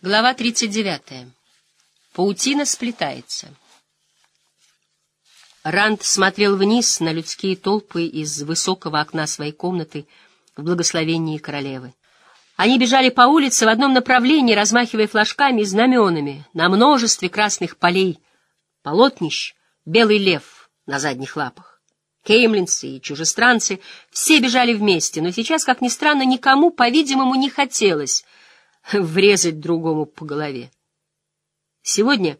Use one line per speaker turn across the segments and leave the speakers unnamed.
Глава 39. Паутина сплетается. Ранд смотрел вниз на людские толпы из высокого окна своей комнаты в благословении королевы. Они бежали по улице в одном направлении, размахивая флажками и знаменами, на множестве красных полей, полотнищ, белый лев на задних лапах. Кеймлинцы и чужестранцы все бежали вместе, но сейчас, как ни странно, никому, по-видимому, не хотелось — врезать другому по голове. Сегодня,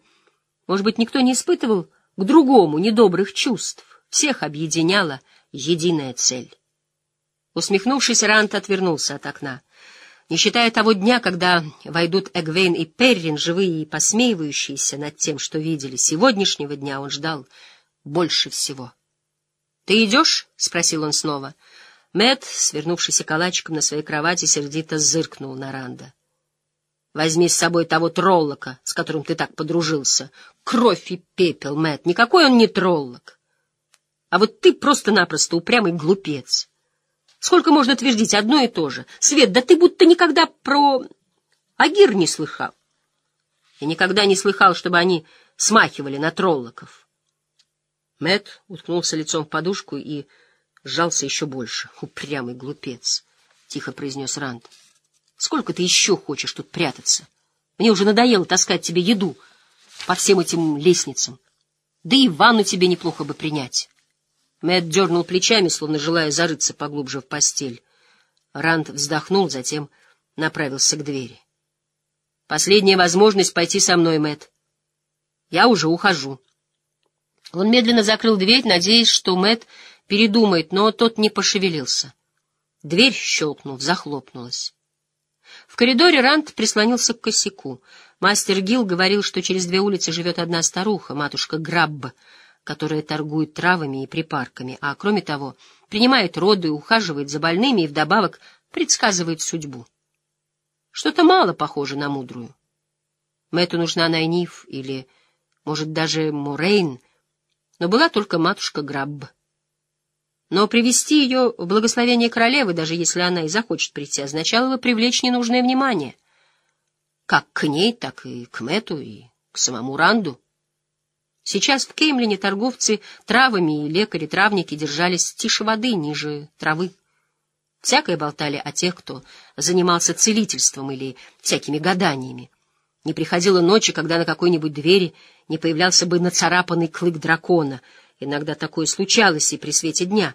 может быть, никто не испытывал к другому недобрых чувств. Всех объединяла единая цель. Усмехнувшись, Рант отвернулся от окна. Не считая того дня, когда войдут Эгвейн и Перрин, живые и посмеивающиеся над тем, что видели, сегодняшнего дня он ждал больше всего. — Ты идешь? — спросил он снова. Мэт, свернувшийся калачиком на своей кровати, сердито зыркнул на Ранда. Возьми с собой того троллока, с которым ты так подружился. Кровь и пепел, Мэт, никакой он не троллок. А вот ты просто-напросто упрямый глупец. Сколько можно твердить одно и то же? Свет, да ты будто никогда про Агир не слыхал. И никогда не слыхал, чтобы они смахивали на троллоков. Мэт уткнулся лицом в подушку и сжался еще больше. Упрямый глупец, — тихо произнес Ранд. Сколько ты еще хочешь тут прятаться? Мне уже надоело таскать тебе еду по всем этим лестницам. Да и ванну тебе неплохо бы принять. Мэтт дернул плечами, словно желая зарыться поглубже в постель. Ранд вздохнул, затем направился к двери. Последняя возможность пойти со мной, Мэтт. Я уже ухожу. Он медленно закрыл дверь, надеясь, что Мэтт передумает, но тот не пошевелился. Дверь, щелкнув, захлопнулась. Коридоре Рант прислонился к косяку. Мастер Гил говорил, что через две улицы живет одна старуха, матушка Грабба, которая торгует травами и припарками, а, кроме того, принимает роды, ухаживает за больными и вдобавок предсказывает судьбу. Что-то мало похоже на мудрую. Мэтту нужна Найниф или, может, даже Мурейн, но была только матушка Грабба. Но привести ее в благословение королевы, даже если она и захочет прийти, означало бы привлечь ненужное внимание. Как к ней, так и к Мэту, и к самому Ранду. Сейчас в Кеймлине торговцы травами и лекари-травники держались тише воды, ниже травы. Всякое болтали о тех, кто занимался целительством или всякими гаданиями. Не приходило ночи, когда на какой-нибудь двери не появлялся бы нацарапанный клык дракона — Иногда такое случалось и при свете дня.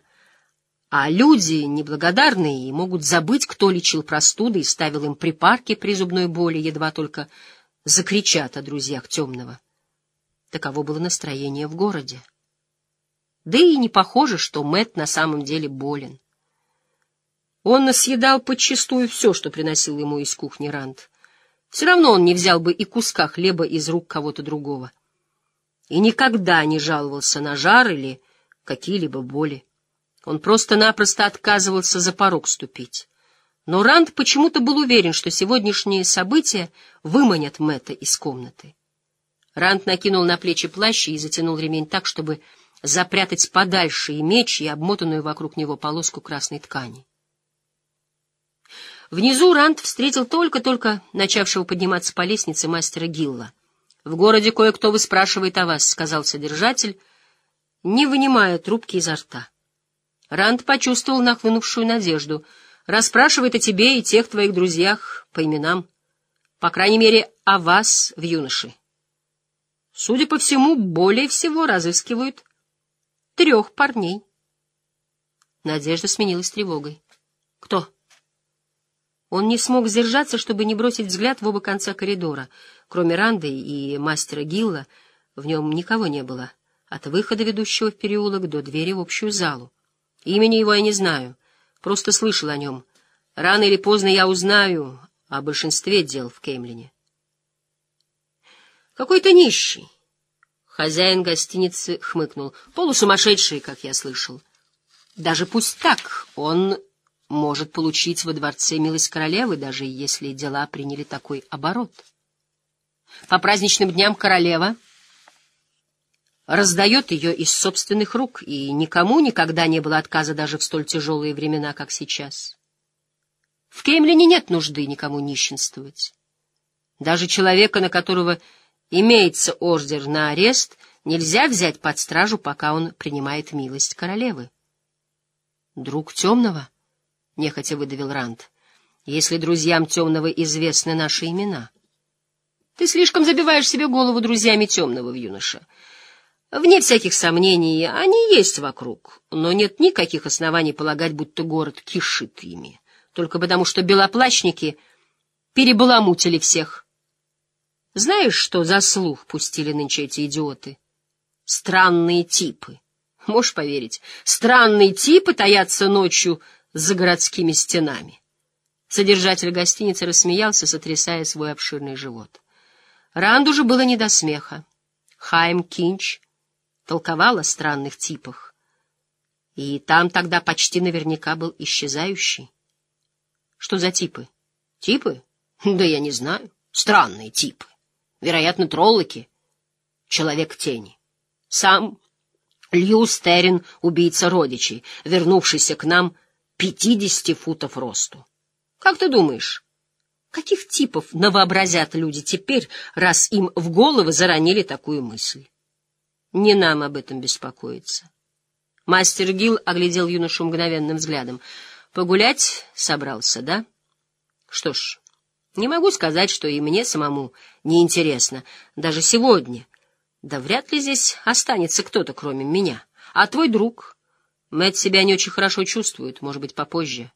А люди неблагодарные и могут забыть, кто лечил простуды и ставил им припарки при зубной боли, едва только закричат о друзьях темного. Таково было настроение в городе. Да и не похоже, что Мэт на самом деле болен. Он съедал подчистую все, что приносил ему из кухни Ранд. Все равно он не взял бы и куска хлеба из рук кого-то другого и никогда не жаловался на жар или какие-либо боли. Он просто-напросто отказывался за порог ступить. Но Ранд почему-то был уверен, что сегодняшние события выманят Мэтта из комнаты. Ранд накинул на плечи плащ и затянул ремень так, чтобы запрятать подальше и меч, и обмотанную вокруг него полоску красной ткани. Внизу Ранд встретил только-только начавшего подниматься по лестнице мастера Гилла. — В городе кое-кто выспрашивает о вас, — сказал содержатель, не вынимая трубки изо рта. Ранд почувствовал нахлынувшую надежду. Расспрашивает о тебе и тех твоих друзьях по именам. По крайней мере, о вас в юноше. Судя по всему, более всего разыскивают трех парней. Надежда сменилась тревогой. Кто? Он не смог сдержаться, чтобы не бросить взгляд в оба конца коридора. Кроме Ранды и мастера Гилла, в нем никого не было, от выхода, ведущего в переулок, до двери в общую залу. Имени его я не знаю, просто слышал о нем. Рано или поздно я узнаю о большинстве дел в Кеймлине. Какой-то нищий. Хозяин гостиницы хмыкнул. Полусумасшедший, как я слышал. Даже пусть так, он может получить во дворце милость королевы, даже если дела приняли такой оборот. По праздничным дням королева раздает ее из собственных рук, и никому никогда не было отказа даже в столь тяжелые времена, как сейчас. В Кеймлине нет нужды никому нищенствовать. Даже человека, на которого имеется ордер на арест, нельзя взять под стражу, пока он принимает милость королевы. «Друг темного?» — нехотя выдавил Ранд. «Если друзьям темного известны наши имена». «Ты слишком забиваешь себе голову друзьями темного, юноша. Вне всяких сомнений, они есть вокруг, но нет никаких оснований полагать, будто город кишит ими, только потому что белоплащники перебаламутили всех». Знаешь, что за слух пустили нынче эти идиоты? Странные типы. Можешь поверить, странные типы таятся ночью за городскими стенами. Содержатель гостиницы рассмеялся, сотрясая свой обширный живот. Ранду же было не до смеха. Хайм Кинч толковал о странных типах. И там тогда почти наверняка был исчезающий. Что за типы? Типы? Да я не знаю. Странные типы. Вероятно, троллоки. Человек тени. Сам Лью Стерин, убийца родичей, вернувшийся к нам пятидесяти футов росту. Как ты думаешь, каких типов навообразят люди теперь, раз им в головы заронили такую мысль? Не нам об этом беспокоиться. Мастер Гил оглядел юношу мгновенным взглядом. Погулять собрался, да? Что ж, не могу сказать, что и мне самому не интересно, даже сегодня — да вряд ли здесь останется кто-то, кроме меня. А твой друг? Мэтт себя не очень хорошо чувствует, может быть, попозже.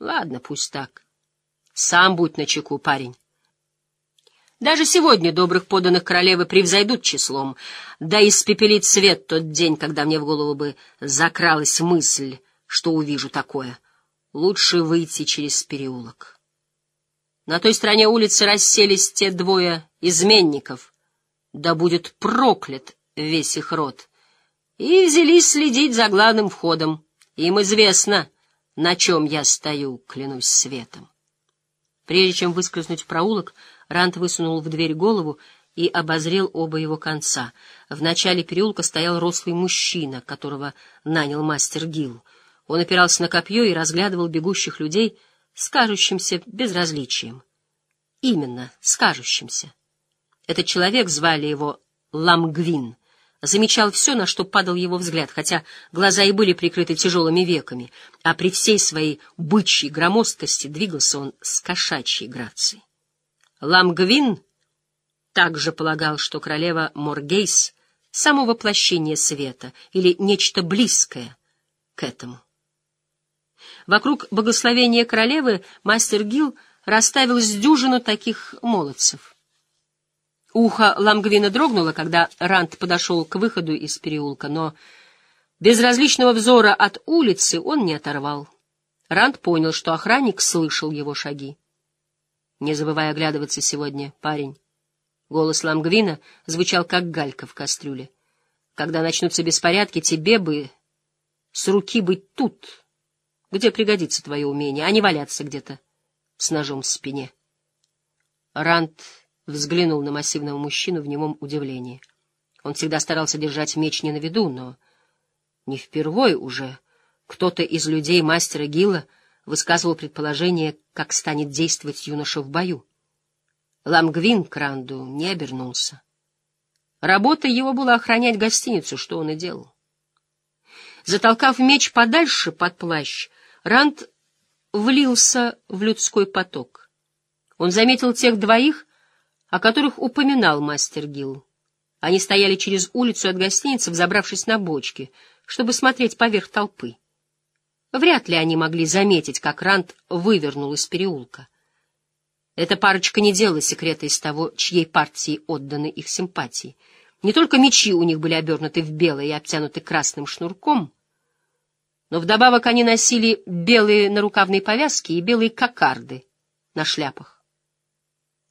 Ладно, пусть так. Сам будь начеку, парень. Даже сегодня добрых поданных королевы превзойдут числом, да испепелит свет тот день, когда мне в голову бы закралась мысль, что увижу такое. Лучше выйти через переулок. На той стороне улицы расселись те двое изменников — да будет проклят весь их род, и взялись следить за главным входом. Им известно, на чем я стою, клянусь светом. Прежде чем выскользнуть в проулок, Рант высунул в дверь голову и обозрел оба его конца. В начале переулка стоял рослый мужчина, которого нанял мастер Гил. Он опирался на копье и разглядывал бегущих людей с кажущимся безразличием. Именно, с кажущимся. Этот человек, звали его Ламгвин, замечал все, на что падал его взгляд, хотя глаза и были прикрыты тяжелыми веками, а при всей своей бычьей громоздкости двигался он с кошачьей грацией. Ламгвин также полагал, что королева Моргейс — само воплощение света или нечто близкое к этому. Вокруг богословения королевы мастер Гил расставил с дюжину таких молодцев — Ухо Ламгвина дрогнуло, когда Рант подошел к выходу из переулка, но безразличного взора от улицы он не оторвал. Рант понял, что охранник слышал его шаги. «Не забывай оглядываться сегодня, парень». Голос Ламгвина звучал, как галька в кастрюле. «Когда начнутся беспорядки, тебе бы с руки быть тут, где пригодится твое умение, а не валяться где-то с ножом в спине». Рант взглянул на массивного мужчину в немом удивлении. Он всегда старался держать меч не на виду, но не впервой уже кто-то из людей мастера Гила высказывал предположение, как станет действовать юноша в бою. Ламгвин к Ранду не обернулся. Работа его была охранять гостиницу, что он и делал. Затолкав меч подальше под плащ, Ранд влился в людской поток. Он заметил тех двоих, о которых упоминал мастер Гилл. Они стояли через улицу от гостиницы, взобравшись на бочки, чтобы смотреть поверх толпы. Вряд ли они могли заметить, как Рант вывернул из переулка. Эта парочка не делала секрета из того, чьей партии отданы их симпатии. Не только мечи у них были обернуты в белое и обтянуты красным шнурком, но вдобавок они носили белые нарукавные повязки и белые кокарды на шляпах.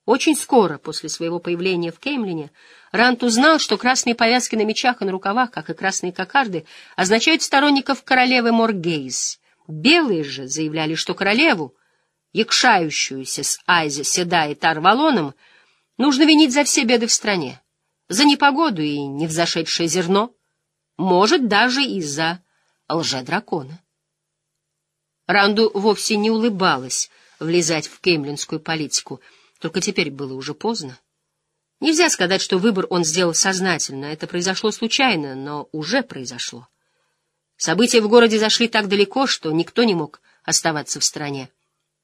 Очень скоро после своего появления в Кеймлине Рант узнал, что красные повязки на мечах и на рукавах, как и красные кокарды, означают сторонников королевы Моргейс. Белые же заявляли, что королеву, якшающуюся с Айзе, Седа и Тарвалоном, нужно винить за все беды в стране, за непогоду и невзошедшее зерно, может, даже из-за лжедракона. Ранду вовсе не улыбалась влезать в кемлинскую политику — Только теперь было уже поздно. Нельзя сказать, что выбор он сделал сознательно. Это произошло случайно, но уже произошло. События в городе зашли так далеко, что никто не мог оставаться в стране.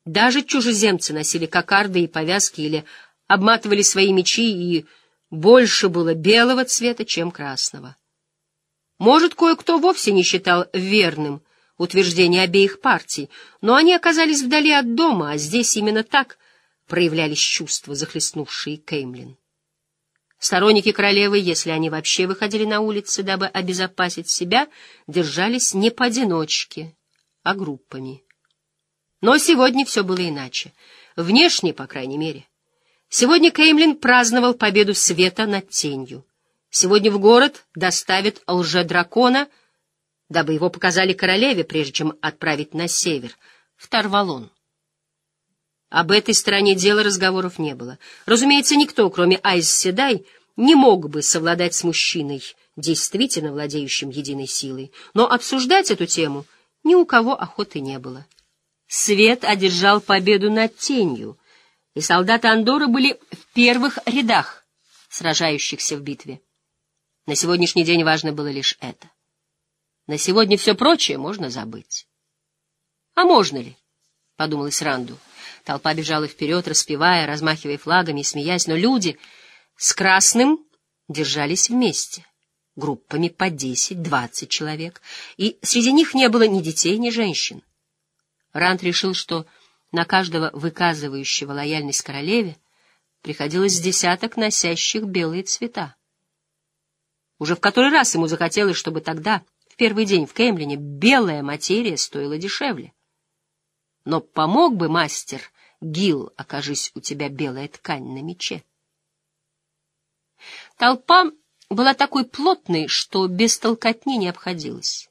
Даже чужеземцы носили кокарды и повязки или обматывали свои мечи, и больше было белого цвета, чем красного. Может, кое-кто вовсе не считал верным утверждение обеих партий, но они оказались вдали от дома, а здесь именно так проявлялись чувства, захлестнувшие Кеймлин. Сторонники королевы, если они вообще выходили на улицы, дабы обезопасить себя, держались не поодиночке, а группами. Но сегодня все было иначе. Внешне, по крайней мере. Сегодня Кеймлин праздновал победу света над тенью. Сегодня в город доставят лже-дракона, дабы его показали королеве, прежде чем отправить на север, в Тарвалон. Об этой стороне дела разговоров не было. Разумеется, никто, кроме Айс Седай, не мог бы совладать с мужчиной, действительно владеющим единой силой, но обсуждать эту тему ни у кого охоты не было. Свет одержал победу над тенью, и солдаты Андоры были в первых рядах сражающихся в битве. На сегодняшний день важно было лишь это. На сегодня все прочее можно забыть. — А можно ли? — подумалось Ранду. Толпа бежала вперед, распевая, размахивая флагами и смеясь, но люди с красным держались вместе, группами по десять-двадцать человек, и среди них не было ни детей, ни женщин. Ранд решил, что на каждого выказывающего лояльность королеве приходилось десяток носящих белые цвета. Уже в который раз ему захотелось, чтобы тогда, в первый день в Кемлине, белая материя стоила дешевле. Но помог бы мастер Гил, окажись у тебя белая ткань на мече. Толпа была такой плотной, что без толкотни не обходилась.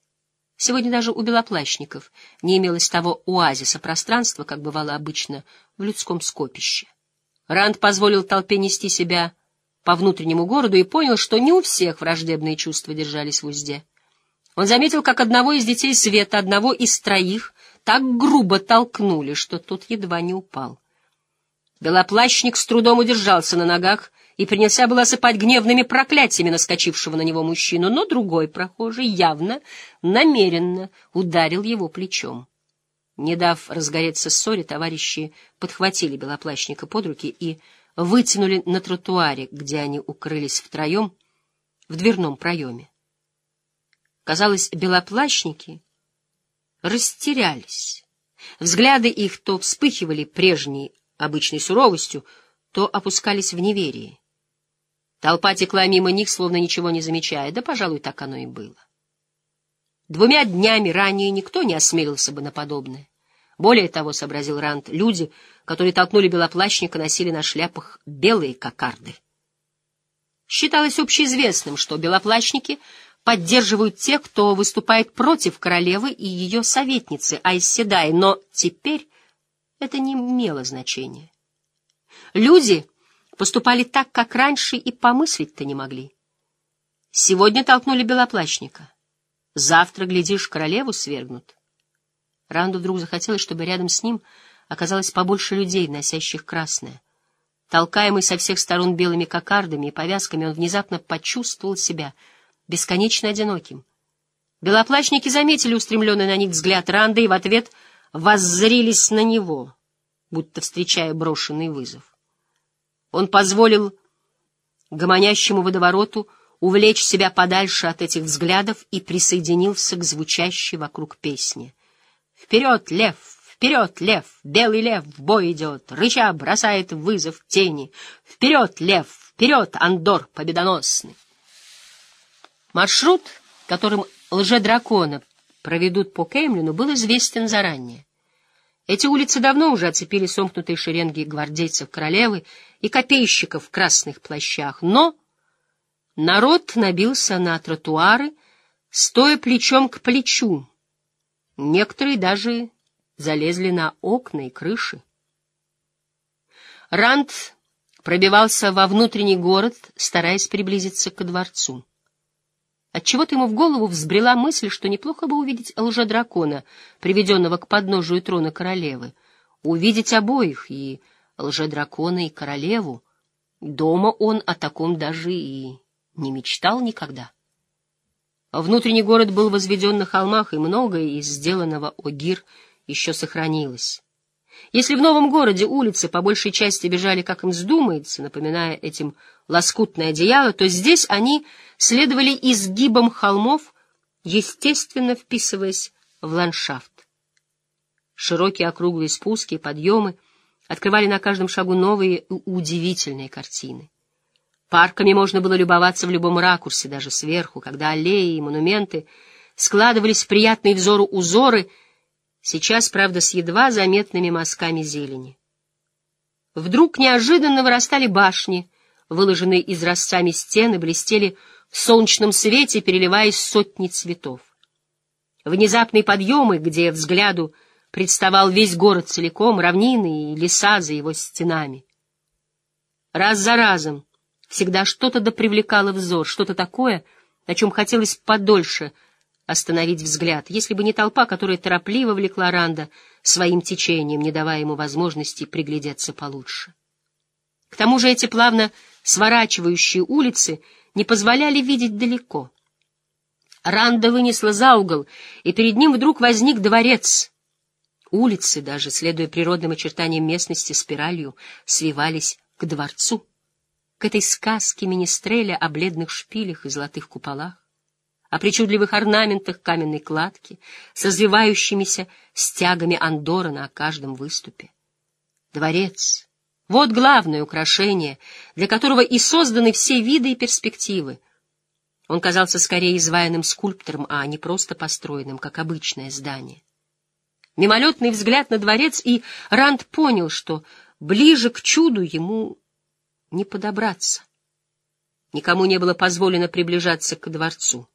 Сегодня даже у белоплащников не имелось того оазиса пространства, как бывало обычно в людском скопище. Ранд позволил толпе нести себя по внутреннему городу и понял, что не у всех враждебные чувства держались в узде. Он заметил, как одного из детей Света, одного из троих, так грубо толкнули, что тот едва не упал. Белоплащник с трудом удержался на ногах и принялся было осыпать гневными проклятиями наскочившего на него мужчину, но другой прохожий явно, намеренно ударил его плечом. Не дав разгореться ссоре, товарищи подхватили белоплащника под руки и вытянули на тротуаре, где они укрылись втроем в дверном проеме. Казалось, белоплащники растерялись. Взгляды их то вспыхивали прежней обычной суровостью, то опускались в неверие. Толпа текла мимо них, словно ничего не замечая, да, пожалуй, так оно и было. Двумя днями ранее никто не осмелился бы на подобное. Более того, — сообразил Ранд, — люди, которые толкнули белоплащника, носили на шляпах белые кокарды. Считалось общеизвестным, что белоплащники поддерживают тех, кто выступает против королевы и ее советницы Айседай, но теперь это не имело значения. Люди поступали так, как раньше, и помыслить-то не могли. Сегодня толкнули белоплащника. Завтра, глядишь, королеву свергнут. Ранду вдруг захотелось, чтобы рядом с ним оказалось побольше людей, носящих красное. Толкаемый со всех сторон белыми кокардами и повязками, он внезапно почувствовал себя бесконечно одиноким. Белоплащники заметили устремленный на них взгляд Ранды и в ответ воззрились на него, будто встречая брошенный вызов. Он позволил гомонящему водовороту увлечь себя подальше от этих взглядов и присоединился к звучащей вокруг песне — Вперед, лев! Вперед, лев! Белый лев в бой идет, рыча бросает вызов тени. Вперед, лев! Вперед, Андор победоносный! Маршрут, которым лже-дракона проведут по Кеймлину, был известен заранее. Эти улицы давно уже оцепили сомкнутые шеренги гвардейцев королевы и копейщиков в красных плащах, но народ набился на тротуары, стоя плечом к плечу, Некоторые даже залезли на окна и крыши. Ранд пробивался во внутренний город, стараясь приблизиться к дворцу. Отчего-то ему в голову взбрела мысль, что неплохо бы увидеть лжедракона, приведенного к подножию трона королевы, увидеть обоих и лжедракона и королеву, дома он о таком даже и не мечтал никогда. Внутренний город был возведен на холмах, и многое из сделанного Огир еще сохранилось. Если в новом городе улицы по большей части бежали, как им вздумается, напоминая этим лоскутное одеяло, то здесь они следовали изгибам холмов, естественно вписываясь в ландшафт. Широкие округлые спуски и подъемы открывали на каждом шагу новые и удивительные картины. Парками можно было любоваться в любом ракурсе, даже сверху, когда аллеи и монументы складывались в приятные взору узоры, сейчас, правда, с едва заметными мазками зелени. Вдруг неожиданно вырастали башни, выложенные изразцами стены, блестели в солнечном свете, переливаясь сотни цветов. Внезапные подъемы, где взгляду представал весь город целиком, равнины и леса за его стенами. Раз за разом всегда что-то да привлекало взор, что-то такое, о чем хотелось подольше остановить взгляд, если бы не толпа, которая торопливо влекла Ранда своим течением, не давая ему возможности приглядеться получше. К тому же эти плавно сворачивающие улицы не позволяли видеть далеко. Ранда вынесла за угол, и перед ним вдруг возник дворец — Улицы, даже следуя природным очертаниям местности спиралью, свивались к дворцу, к этой сказке Министреля о бледных шпилях и золотых куполах, о причудливых орнаментах каменной кладки с развивающимися стягами Андора на каждом выступе. Дворец — вот главное украшение, для которого и созданы все виды и перспективы. Он казался скорее изваянным скульптором, а не просто построенным, как обычное здание. Мимолетный взгляд на дворец, и Ранд понял, что ближе к чуду ему не подобраться. Никому не было позволено приближаться к дворцу.